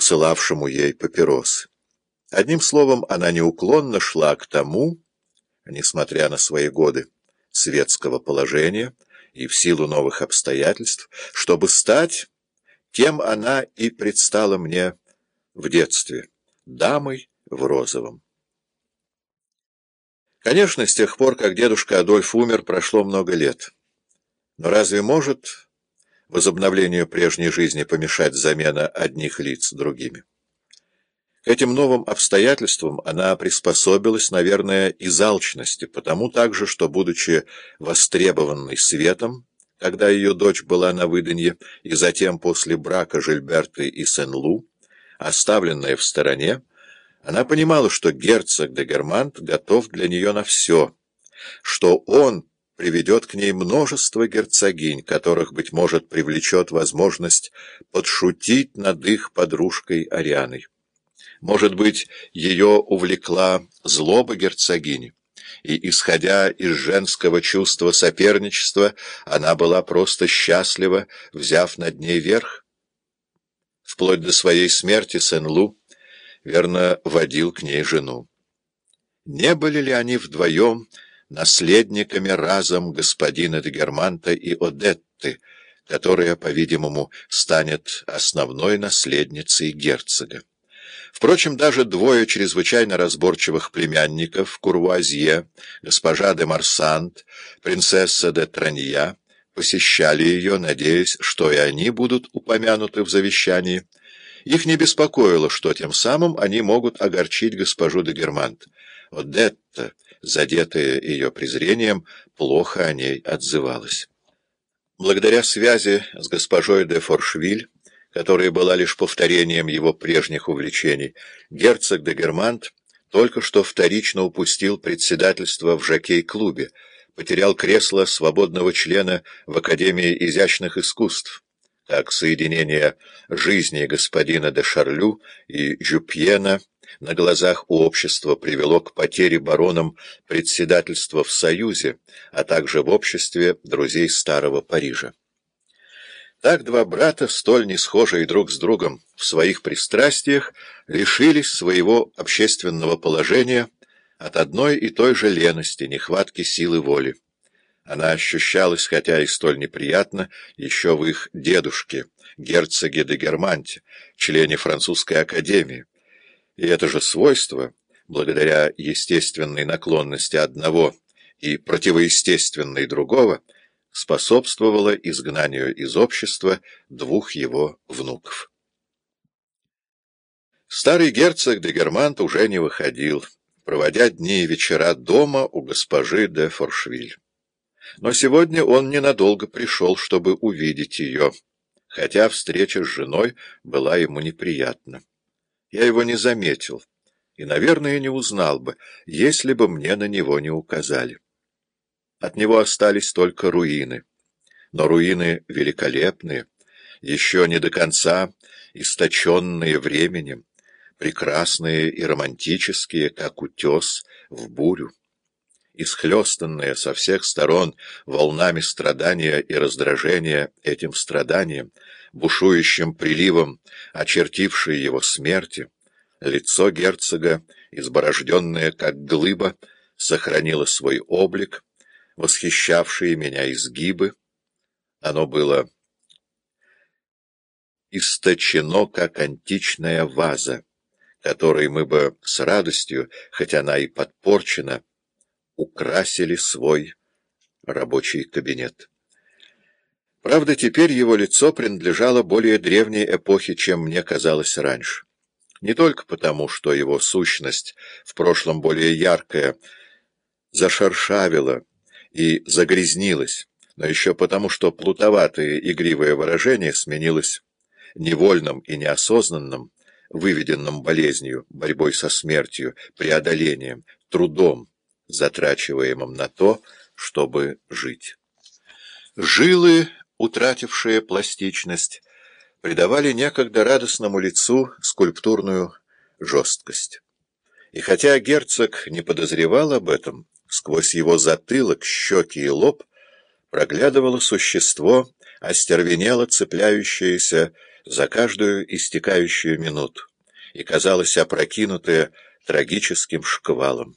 посылавшему ей папиросы. Одним словом, она неуклонно шла к тому, несмотря на свои годы светского положения и в силу новых обстоятельств, чтобы стать, кем она и предстала мне в детстве, дамой в розовом. Конечно, с тех пор, как дедушка Адольф умер, прошло много лет. Но разве может возобновлению прежней жизни помешать замена одних лиц другими? К этим новым обстоятельствам она приспособилась, наверное, из алчности, потому также, что, будучи востребованной светом, когда ее дочь была на выданье, и затем после брака Жильберты и Сен-Лу, оставленная в стороне, она понимала, что герцог де Германт готов для нее на все, что он приведет к ней множество герцогинь, которых, быть может, привлечет возможность подшутить над их подружкой Арианой. Может быть, ее увлекла злоба герцогини, и, исходя из женского чувства соперничества, она была просто счастлива, взяв над ней верх? Вплоть до своей смерти Сен-Лу, верно, водил к ней жену. Не были ли они вдвоем наследниками разом господина де Германта и Одетты, которая, по-видимому, станет основной наследницей герцога? Впрочем, даже двое чрезвычайно разборчивых племянников, Курвуазье, госпожа де Марсант, принцесса де Транья, посещали ее, надеясь, что и они будут упомянуты в завещании. Их не беспокоило, что тем самым они могут огорчить госпожу де Германт. Одетта, задетая ее презрением, плохо о ней отзывалась. Благодаря связи с госпожой де Форшвиль, которая была лишь повторением его прежних увлечений, герцог де Германт только что вторично упустил председательство в жокей-клубе, потерял кресло свободного члена в Академии изящных искусств. Так соединение жизни господина де Шарлю и Жюпьена на глазах у общества привело к потере бароном председательства в Союзе, а также в обществе друзей Старого Парижа. Так два брата, столь не схожие друг с другом в своих пристрастиях, лишились своего общественного положения от одной и той же лености, нехватки силы воли. Она ощущалась, хотя и столь неприятно, еще в их дедушке, герцоге де Германте, члене французской академии. И это же свойство, благодаря естественной наклонности одного и противоестественной другого, способствовало изгнанию из общества двух его внуков. Старый герцог де Германт уже не выходил, проводя дни и вечера дома у госпожи де Форшвиль. Но сегодня он ненадолго пришел, чтобы увидеть ее, хотя встреча с женой была ему неприятна. Я его не заметил и, наверное, не узнал бы, если бы мне на него не указали. От него остались только руины. Но руины великолепные, еще не до конца источенные временем, прекрасные и романтические, как утес в бурю. Исхлестанные со всех сторон волнами страдания и раздражения этим страданием, бушующим приливом, очертившей его смерти, лицо герцога, изборожденное как глыба, сохранило свой облик, восхищавшие меня изгибы. Оно было источено, как античная ваза, которой мы бы с радостью, хоть она и подпорчена, украсили свой рабочий кабинет. Правда, теперь его лицо принадлежало более древней эпохе, чем мне казалось раньше. Не только потому, что его сущность, в прошлом более яркая, зашершавила, и загрязнилась, но еще потому, что плутоватое игривое выражение сменилось невольным и неосознанным, выведенным болезнью, борьбой со смертью, преодолением, трудом, затрачиваемым на то, чтобы жить. Жилы, утратившие пластичность, придавали некогда радостному лицу скульптурную жесткость. И хотя герцог не подозревал об этом, Сквозь его затылок, щеки и лоб проглядывало существо, остервенело цепляющееся за каждую истекающую минуту и казалось опрокинутое трагическим шквалом.